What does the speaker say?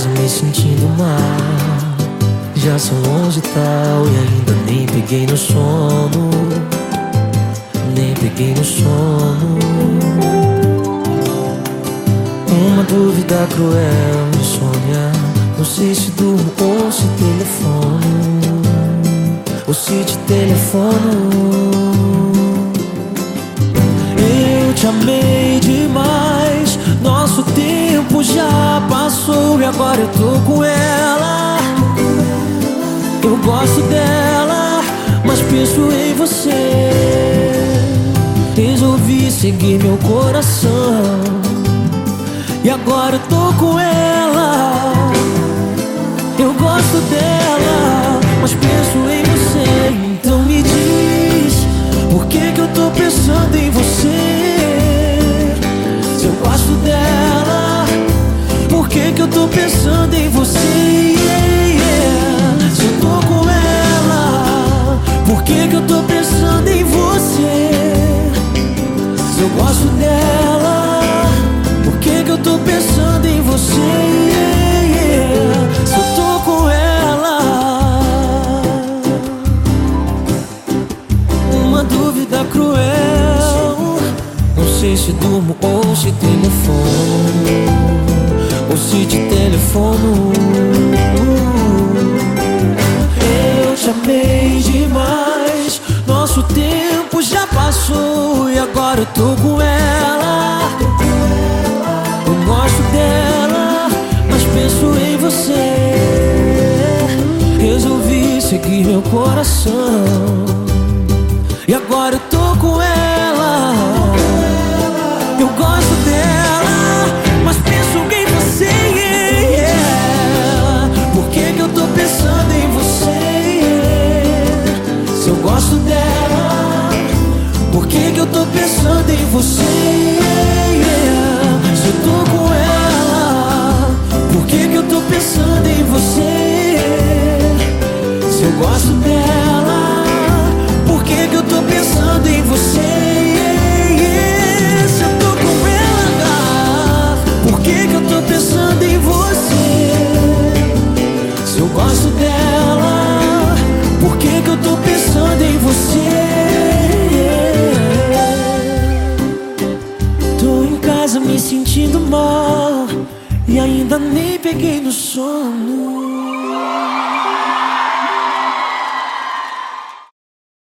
casa me sentindo mal. Já são onze e tal e ainda nem peguei no sono. Nem peguei no sono. Uma dúvida cruel, insônia. Não sei se durmo ou se telefono. Ou se te telefono. Eu te amei já passou e agora eu tô com ela. Eu gosto dela, mas penso em você. Resolvi seguir meu coração. E agora eu tô com ela. Eu gosto dela, mas penso em você. Então me diz, por que que eu tô pensando em por que eu tô pensando em você? Se eu gosto dela, por que que eu tô pensando em você? Se eu tô com ela, uma dúvida cruel. Não sei se durmo ou se telefono, ou se te telefono. Eu te amei demais. Nosso tempo já passou e agora eu tô com ela. Eu gosto dela, mas penso em você. Resolvi seguir meu coração. E agora eu tô com ela. Eu gosto dela, mas penso em você. Por que, que eu tô pensando em você? Se eu gosto dela, você? Se eu tô com ela, por que, que eu tô pensando em você? Se eu gosto dela, por que, que eu tô pensando em você? Se eu tô com ela, por que, que eu tô pensando em você? Se eu gosto dela, por que, que sentindo mal e ainda nem peguei no sono.